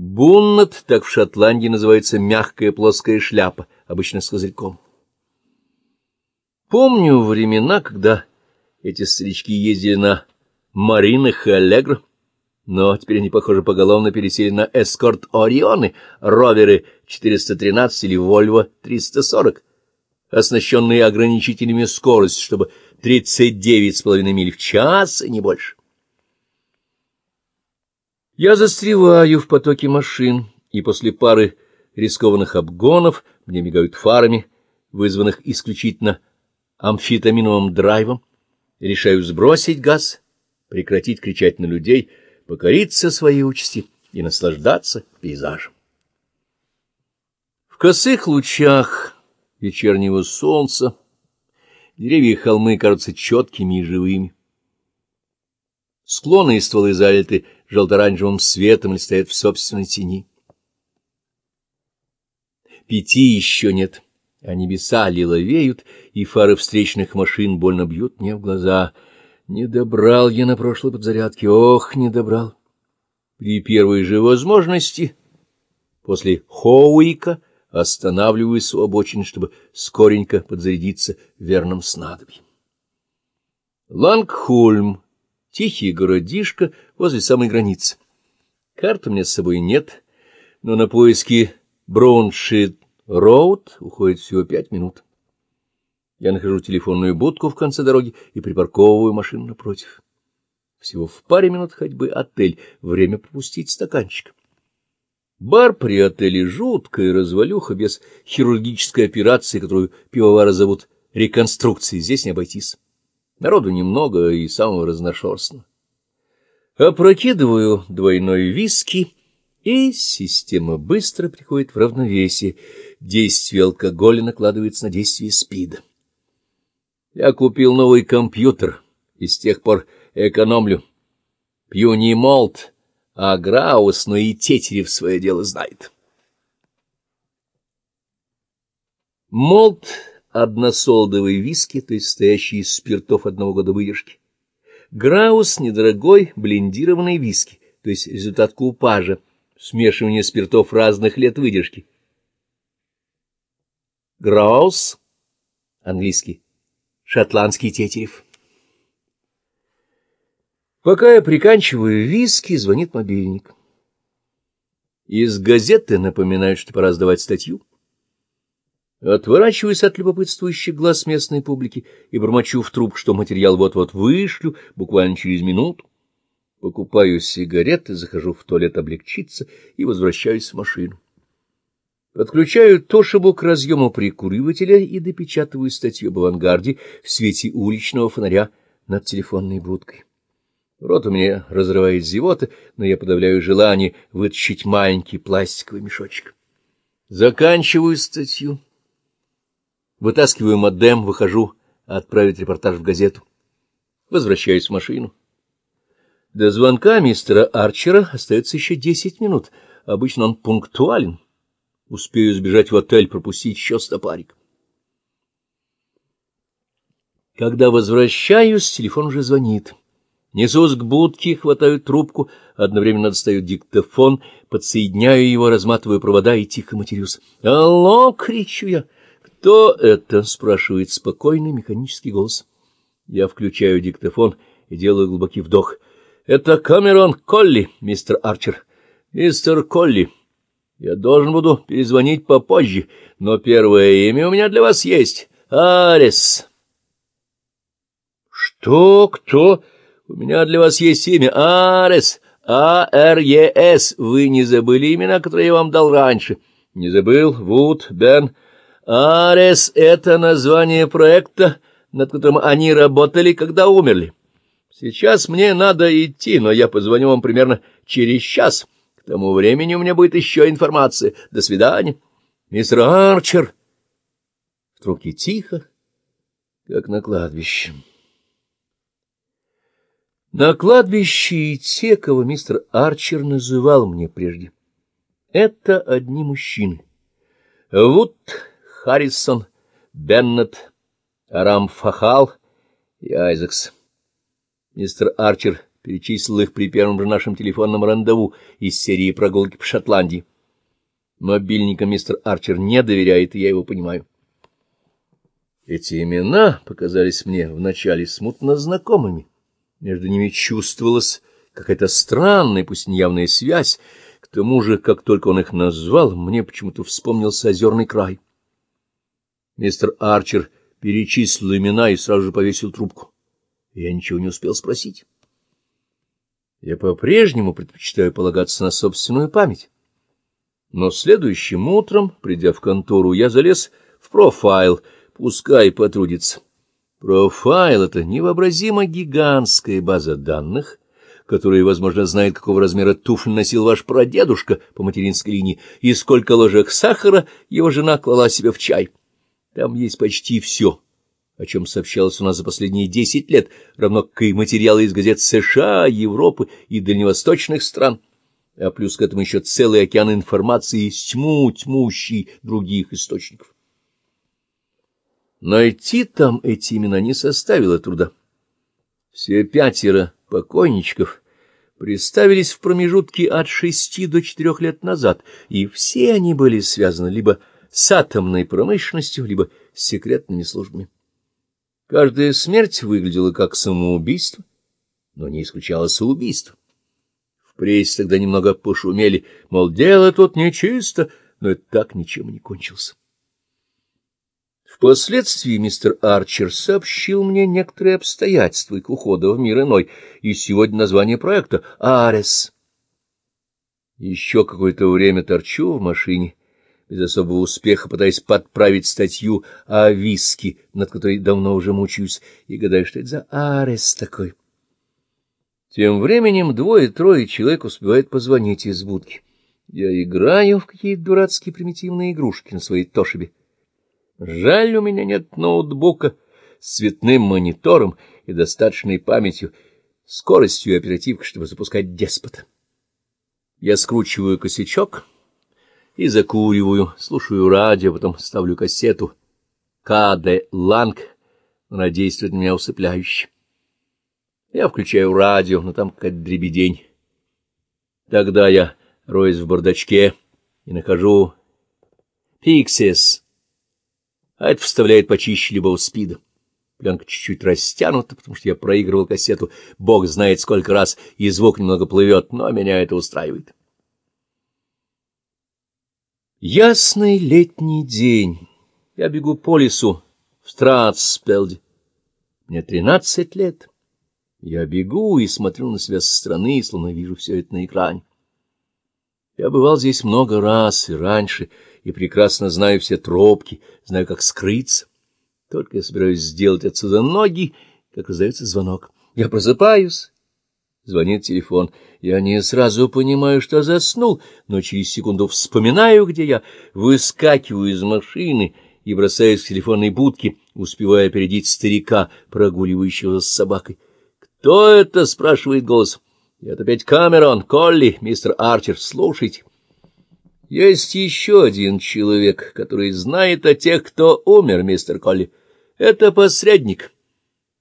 Буннет, так в Шотландии называется мягкая плоская шляпа, обычно с козырьком. Помню времена, когда эти старички ездили на Маринах и Аллегро, но теперь они, похоже, поголовно пересели на эскорт Орионы, роверы 413 или Вольво 340, оснащенные ограничителями скорости, чтобы 39,5 миль в час и не больше. Я застреваю в потоке машин, и после пары рискованных обгонов мне мигают фарами, вызванных исключительно амфетаминовым драйвом, решаю сбросить газ, прекратить кричать на людей, покориться своей участи и наслаждаться пейзажем. В косых лучах вечернего солнца деревья и холмы кажутся четкими и живыми. Склоны и стволы залиты желто-оранжевым светом или стоят в собственной тени. Пяти еще нет, а небеса лиловеют, и фары встречных машин больно бьют мне в глаза. Не добрал я на прошлой подзарядке, ох, не добрал. При первой же возможности, после Хоуика, останавливаюсь у обочины, чтобы скоренько подзарядиться верным снадобьем. Лангхольм, тихий городишко возле самой границы. Карты у меня с собой нет, но на поиски Брауншит-Роуд уходит всего пять минут. Я нахожу телефонную будку в конце дороги и припарковываю машину напротив. Всего в паре минут ходьбы отель, время пропустить стаканчик. Бар при отеле жуткая развалюха, без хирургической операции, которую пивовары зовут реконструкцией, здесь не обойтись. Народу немного и самого разношерстного. Опрокидываю двойной виски, и система быстро приходит в равновесие. Действие алкоголя накладывается на действие спида. Я купил новый компьютер и с тех пор экономлю. Пью не молд, а Граус, но и Тетерев свое дело знает. Malt — односолодовые виски, то есть состоящие из спиртов одного года выдержки. Grouse — недорогой блендированный виски, то есть результат купажа, смешивания спиртов разных лет выдержки. Grouse — английский, шотландский Тетерев. Пока я приканчиваю виски, звонит мобильник. Из газеты напоминают, что пора сдавать статью. Отворачиваюсь от любопытствующих глаз местной публики и бормочу в труп, что материал вот-вот вышлю, буквально через минуту. Покупаю сигареты, захожу в туалет облегчиться и возвращаюсь в машину. Подключаю Тошибу к разъему прикуривателя и допечатываю статью об авангарде в свете уличного фонаря над телефонной будкой. Рот у меня разрывает зевота, но я подавляю желание вытащить маленький пластиковый мешочек. Заканчиваю статью. Вытаскиваю модем, выхожу отправить репортаж в газету. Возвращаюсь в машину. До звонка мистера Арчера остается еще десять минут. Обычно он пунктуален. Успею сбежать в отель, пропустить еще стопарик. Когда возвращаюсь, телефон уже звонит. Несусь к будке, хватаю трубку, одновременно достаю диктофон, подсоединяю его, разматываю провода и тихо матерюсь. «Алло!» — кричу я. «Кто это?» — спрашивает спокойный механический голос. Я включаю диктофон и делаю глубокий вдох. «Это Камерон Колли, мистер Арчер. Мистер Колли, я должен буду перезвонить попозже, но первое имя у меня для вас есть. Арес». «Что? Кто?» У меня для вас есть имя Арес, А-Р-Е-С. Вы не забыли имена, которые я вам дал раньше? Не забыл? Вуд, Бен. Арес — это название проекта, над которым они работали, когда умерли. Сейчас мне надо идти, но я позвоню вам примерно через час. К тому времени у меня будет еще информация. До свидания. Мистер Арчер. В трубке тихо, как на кладбище. На кладбище и те, кого мистер Арчер называл мне прежде. Это одни мужчины. Вуд, Харрисон, Беннет, Арам Фахал и Айзекс. Мистер Арчер перечислил их при первом же нашем телефонном рандеву из серии прогулки по Шотландии. Мобильникам мистер Арчер не доверяет, и я его понимаю. Эти имена показались мне вначале смутно знакомыми. Между ними чувствовалась какая-то странная, пусть неявная связь. К тому же, как только он их назвал, мне почему-то вспомнился озерный край. Мистер Арчер перечислил имена и сразу же повесил трубку. Я ничего не успел спросить. Я по-прежнему предпочитаю полагаться на собственную память. Но следующим утром, придя в контору, я залез в профайл, пускай потрудится. Профайл — это невообразимо гигантская база данных, которая, возможно, знает, какого размера туфль носил ваш прадедушка по материнской линии и сколько ложек сахара его жена клала себе в чай. Там есть почти все, о чем сообщалось у нас за последние десять лет, равно как и материалы из газет США, Европы и дальневосточных стран, а плюс к этому еще целый океан информации из тьму тьмущий других источников. Найти там эти имена не составило труда. Все пятеро покойничков представились в промежутке от шести до четырех лет назад, и все они были связаны либо с атомной промышленностью, либо с секретными службами. Каждая смерть выглядела как самоубийство, но не исключала соубийство. В прессе тогда немного пошумели, мол, дело тут нечисто, но это так ничем не кончился. Впоследствии мистер Арчер сообщил мне некоторые обстоятельства их ухода в мир иной, и сегодня название проекта — «Арес». Еще какое-то время торчу в машине, без особого успеха пытаясь подправить статью о виске, над которой давно уже мучаюсь, и гадаю, что это за «Арес» такой. Тем временем двое-трое человек успевают позвонить из будки. Я играю в какие-то дурацкие примитивные игрушки на своей тошебе. Жаль, у меня нет ноутбука с цветным монитором и достаточной памятью, скоростью и оперативкой, чтобы запускать деспота. Я скручиваю косячок и закуриваю, слушаю радио, потом ставлю кассету «К.Д. Ланг», она действует на меня усыпляюще. Я включаю радио, но там какая-то дребедень. Тогда я роюсь в бардачке и нахожу «Пиксис» а это вставляет почище любого спида. Пленка чуть-чуть растянута, потому что я проигрывал кассету, бог знает сколько раз, и звук немного плывет, но меня это устраивает. Ясный летний день. Я бегу по лесу в Стратспелде. Мне тринадцать лет. Я бегу и смотрю на себя со стороны, словно вижу все это на экране. Я бывал здесь много раз и раньше, и прекрасно знаю все тропки, знаю, как скрыться. Только я собираюсь сделать отсюда ноги, как раздается звонок. Я просыпаюсь. Звонит телефон. Я не сразу понимаю, что заснул, но через секунду вспоминаю, где я, выскакиваю из машины и бросаюсь к телефонной будке, успевая опередить старика, прогуливающего с собакой. «Кто это?» — спрашивает голос. «Это опять Камерон, Колли, мистер Арчер, слушайте». Есть еще один человек, который знает о тех, кто умер, мистер Колли. Это посредник.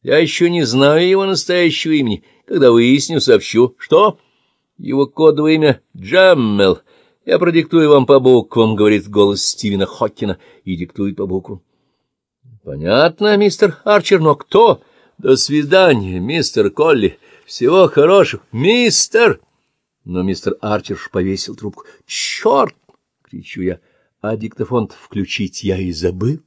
Я еще не знаю его настоящего имени. Когда выясню, сообщу. Что? Его кодовое имя Джаммел. Я продиктую вам по буквам, — говорит голос Стивена Хоккина, и диктует по буквам. Понятно, мистер Арчер, но кто? До свидания, мистер Колли. Всего хорошего. Мистер! Но мистер Арчер повесил трубку. «Черт!» — кричу я. «А диктофон включить я и забыл».